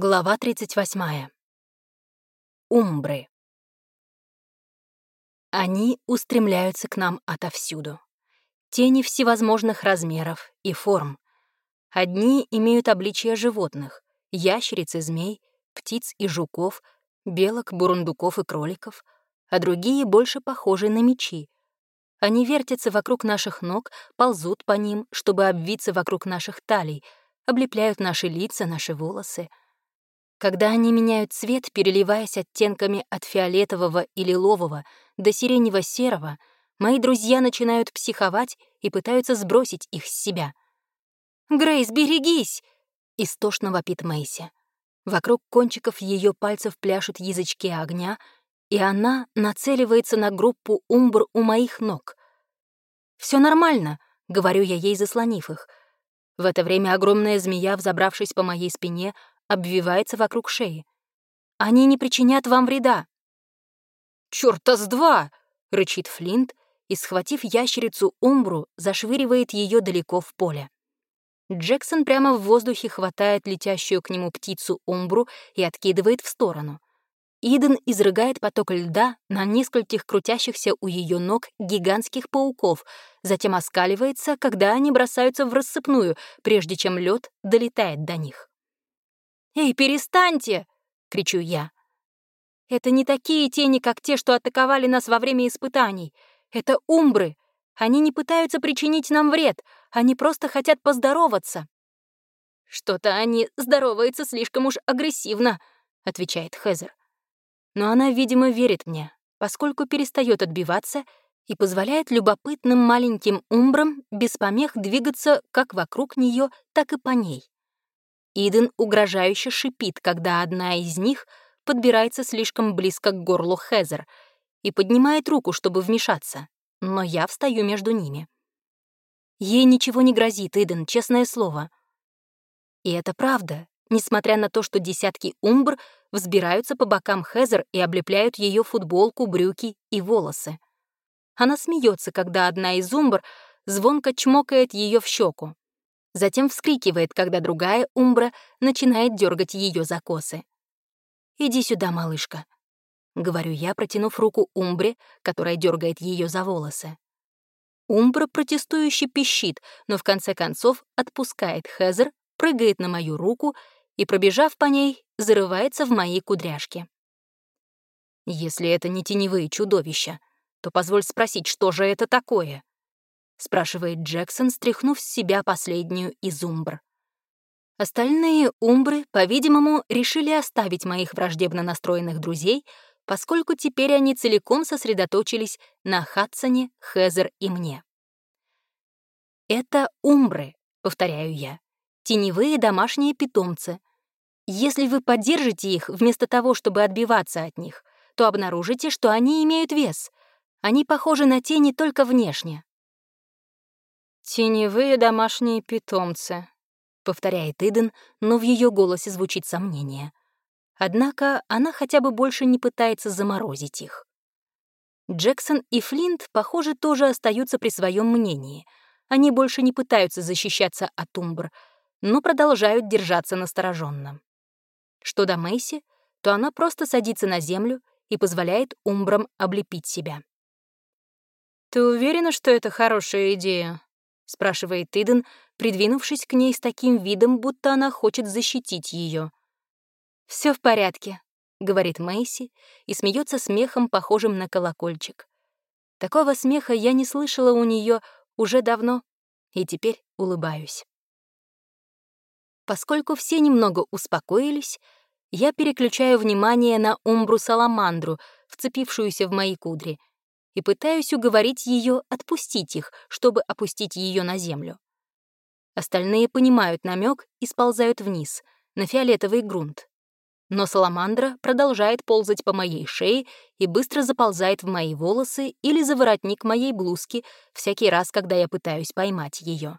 Глава 38. Умбры. Они устремляются к нам отовсюду. Тени всевозможных размеров и форм. Одни имеют обличие животных — ящериц и змей, птиц и жуков, белок, бурундуков и кроликов, а другие больше похожи на мечи. Они вертятся вокруг наших ног, ползут по ним, чтобы обвиться вокруг наших талий, облепляют наши лица, наши волосы — когда они меняют цвет, переливаясь оттенками от фиолетового и лилового до сиренево-серого, мои друзья начинают психовать и пытаются сбросить их с себя. «Грейс, берегись!» — истошно вопит Мэйси. Вокруг кончиков ее пальцев пляшут язычки огня, и она нацеливается на группу умбр у моих ног. Все нормально», — говорю я ей, заслонив их. В это время огромная змея, взобравшись по моей спине, обвивается вокруг шеи. Они не причинят вам вреда. «Чёрта с два!» — рычит Флинт и, схватив ящерицу Умбру, зашвыривает ее далеко в поле. Джексон прямо в воздухе хватает летящую к нему птицу Умбру и откидывает в сторону. Иден изрыгает поток льда на нескольких крутящихся у ее ног гигантских пауков, затем оскаливается, когда они бросаются в рассыпную, прежде чем лед долетает до них. «Эй, перестаньте!» — кричу я. «Это не такие тени, как те, что атаковали нас во время испытаний. Это умбры. Они не пытаются причинить нам вред, они просто хотят поздороваться». «Что-то они здороваются слишком уж агрессивно», — отвечает Хезер. Но она, видимо, верит мне, поскольку перестает отбиваться и позволяет любопытным маленьким умбрам без помех двигаться как вокруг нее, так и по ней. Иден угрожающе шипит, когда одна из них подбирается слишком близко к горлу Хезер и поднимает руку, чтобы вмешаться, но я встаю между ними. Ей ничего не грозит, Иден, честное слово. И это правда, несмотря на то, что десятки умбр взбираются по бокам Хезер и облепляют ее футболку, брюки и волосы. Она смеется, когда одна из умбр звонко чмокает ее в щеку затем вскрикивает, когда другая Умбра начинает дергать ее за косы. «Иди сюда, малышка», — говорю я, протянув руку Умбре, которая дергает ее за волосы. Умбра протестующе пищит, но в конце концов отпускает Хезер, прыгает на мою руку и, пробежав по ней, зарывается в мои кудряшки. Если это не теневые чудовища, то позволь спросить, что же это такое? — спрашивает Джексон, стряхнув с себя последнюю из умбр. Остальные умбры, по-видимому, решили оставить моих враждебно настроенных друзей, поскольку теперь они целиком сосредоточились на Хадсоне, Хезер и мне. «Это умбры», — повторяю я, — «теневые домашние питомцы. Если вы поддержите их вместо того, чтобы отбиваться от них, то обнаружите, что они имеют вес. Они похожи на тени только внешне, «Теневые домашние питомцы», — повторяет Иден, но в ее голосе звучит сомнение. Однако она хотя бы больше не пытается заморозить их. Джексон и Флинт, похоже, тоже остаются при своем мнении. Они больше не пытаются защищаться от Умбр, но продолжают держаться настороженно. Что до Мэйси, то она просто садится на землю и позволяет Умбрам облепить себя. «Ты уверена, что это хорошая идея?» — спрашивает Иден, придвинувшись к ней с таким видом, будто она хочет защитить ее. Все в порядке», — говорит Мэйси и смеется смехом, похожим на колокольчик. Такого смеха я не слышала у нее уже давно, и теперь улыбаюсь. Поскольку все немного успокоились, я переключаю внимание на умбру-саламандру, вцепившуюся в мои кудри, и пытаюсь уговорить ее отпустить их, чтобы опустить ее на землю. Остальные понимают намек и сползают вниз, на фиолетовый грунт. Но саламандра продолжает ползать по моей шее и быстро заползает в мои волосы или за воротник моей блузки всякий раз, когда я пытаюсь поймать ее.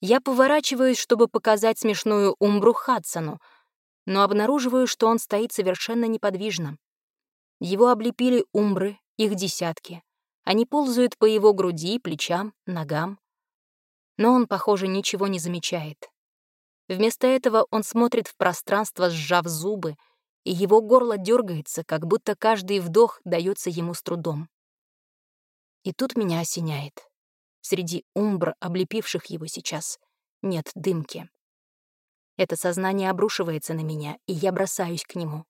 Я поворачиваюсь, чтобы показать смешную умбру Хадсону, но обнаруживаю, что он стоит совершенно неподвижно. Его облепили умбры, их десятки. Они ползают по его груди, плечам, ногам. Но он, похоже, ничего не замечает. Вместо этого он смотрит в пространство, сжав зубы, и его горло дергается, как будто каждый вдох дается ему с трудом. И тут меня осеняет. Среди умбр, облепивших его сейчас, нет дымки. Это сознание обрушивается на меня, и я бросаюсь к нему.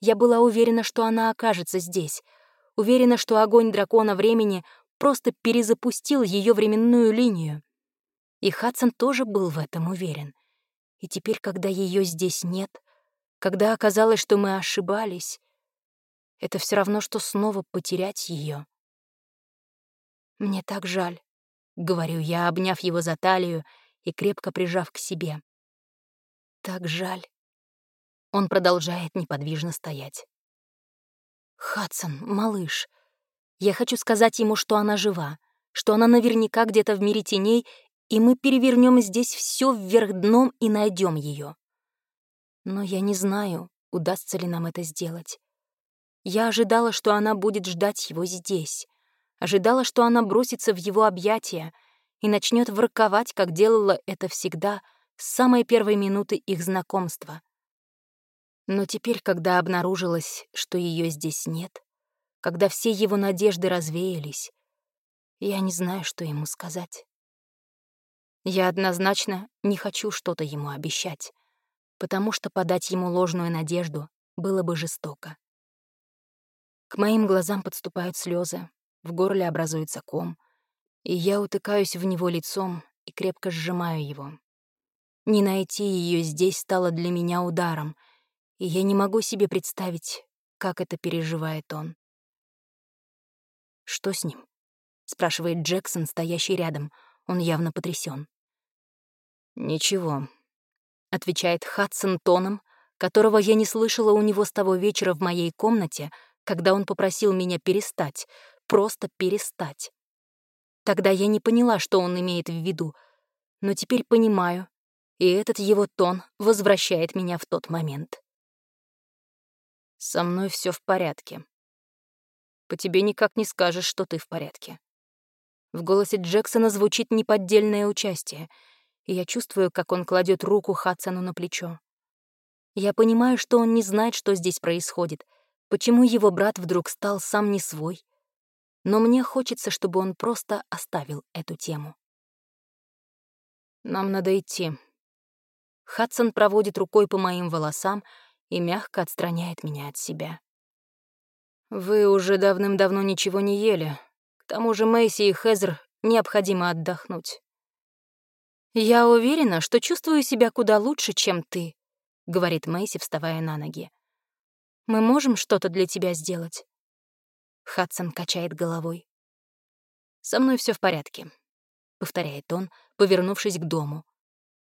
Я была уверена, что она окажется здесь, уверена, что огонь дракона времени просто перезапустил ее временную линию. И Хадсон тоже был в этом уверен. И теперь, когда ее здесь нет, когда оказалось, что мы ошибались, это все равно, что снова потерять ее. «Мне так жаль», — говорю я, обняв его за талию и крепко прижав к себе. «Так жаль». Он продолжает неподвижно стоять. «Хадсон, малыш, я хочу сказать ему, что она жива, что она наверняка где-то в мире теней, и мы перевернем здесь все вверх дном и найдем ее. Но я не знаю, удастся ли нам это сделать. Я ожидала, что она будет ждать его здесь. Ожидала, что она бросится в его объятия и начнет ворковать, как делала это всегда с самой первой минуты их знакомства. Но теперь, когда обнаружилось, что ее здесь нет, когда все его надежды развеялись, я не знаю, что ему сказать. Я однозначно не хочу что-то ему обещать, потому что подать ему ложную надежду было бы жестоко. К моим глазам подступают слезы, в горле образуется ком, и я утыкаюсь в него лицом и крепко сжимаю его. Не найти ее здесь стало для меня ударом, и я не могу себе представить, как это переживает он. «Что с ним?» — спрашивает Джексон, стоящий рядом. Он явно потрясен. «Ничего», — отвечает Хадсон тоном, которого я не слышала у него с того вечера в моей комнате, когда он попросил меня перестать, просто перестать. Тогда я не поняла, что он имеет в виду, но теперь понимаю, и этот его тон возвращает меня в тот момент. «Со мной все в порядке», по тебе никак не скажешь, что ты в порядке. В голосе Джексона звучит неподдельное участие, и я чувствую, как он кладет руку Хадсону на плечо. Я понимаю, что он не знает, что здесь происходит, почему его брат вдруг стал сам не свой. Но мне хочется, чтобы он просто оставил эту тему. Нам надо идти. Хадсон проводит рукой по моим волосам и мягко отстраняет меня от себя. «Вы уже давным-давно ничего не ели. К тому же Мэйси и Хезер необходимо отдохнуть». «Я уверена, что чувствую себя куда лучше, чем ты», — говорит Мэйси, вставая на ноги. «Мы можем что-то для тебя сделать?» Хадсон качает головой. «Со мной все в порядке», — повторяет он, повернувшись к дому.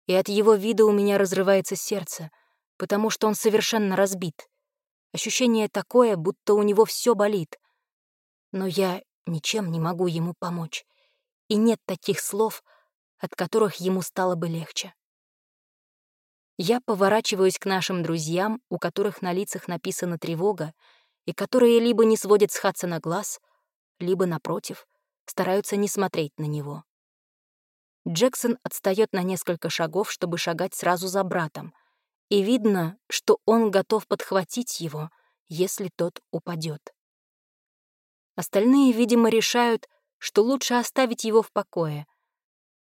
И от его вида у меня разрывается сердце, потому что он совершенно разбит. Ощущение такое, будто у него все болит. Но я ничем не могу ему помочь. И нет таких слов, от которых ему стало бы легче. Я поворачиваюсь к нашим друзьям, у которых на лицах написана тревога, и которые либо не сводят с на глаз, либо, напротив, стараются не смотреть на него. Джексон отстает на несколько шагов, чтобы шагать сразу за братом — и видно, что он готов подхватить его, если тот упадет. Остальные, видимо, решают, что лучше оставить его в покое.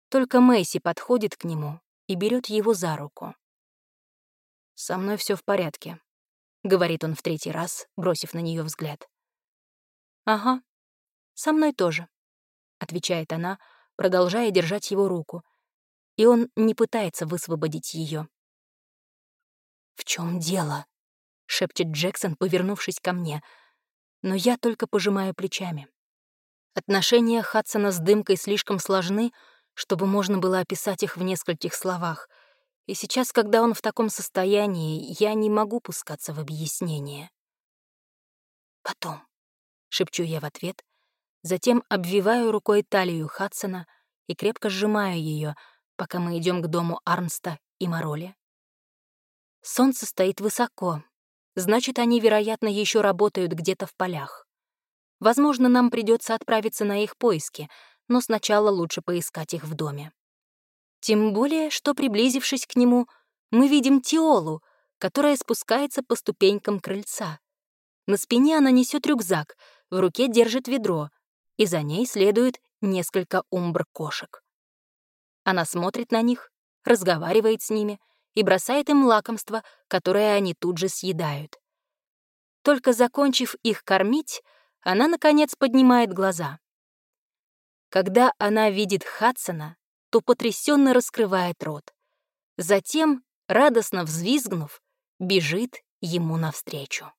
Только Мэйси подходит к нему и берет его за руку. «Со мной все в порядке», — говорит он в третий раз, бросив на нее взгляд. «Ага, со мной тоже», — отвечает она, продолжая держать его руку, и он не пытается высвободить ее. «В чем дело?» — шепчет Джексон, повернувшись ко мне. Но я только пожимаю плечами. Отношения Хадсона с дымкой слишком сложны, чтобы можно было описать их в нескольких словах. И сейчас, когда он в таком состоянии, я не могу пускаться в объяснение. «Потом», — шепчу я в ответ, затем обвиваю рукой талию Хадсона и крепко сжимаю ее, пока мы идем к дому Арнста и Мороли. Солнце стоит высоко, значит, они, вероятно, еще работают где-то в полях. Возможно, нам придется отправиться на их поиски, но сначала лучше поискать их в доме. Тем более, что, приблизившись к нему, мы видим Тиолу, которая спускается по ступенькам крыльца. На спине она несет рюкзак, в руке держит ведро, и за ней следует несколько умбр-кошек. Она смотрит на них, разговаривает с ними и бросает им лакомство, которое они тут же съедают. Только закончив их кормить, она, наконец, поднимает глаза. Когда она видит Хадсона, то потрясенно раскрывает рот. Затем, радостно взвизгнув, бежит ему навстречу.